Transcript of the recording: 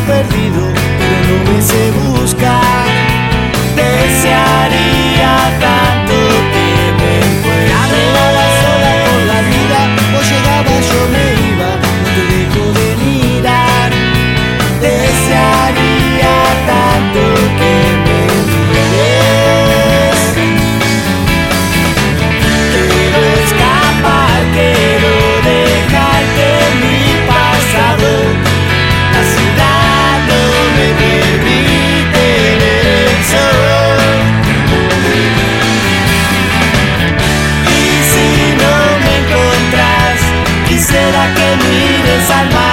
perdido, pero no me sé Side my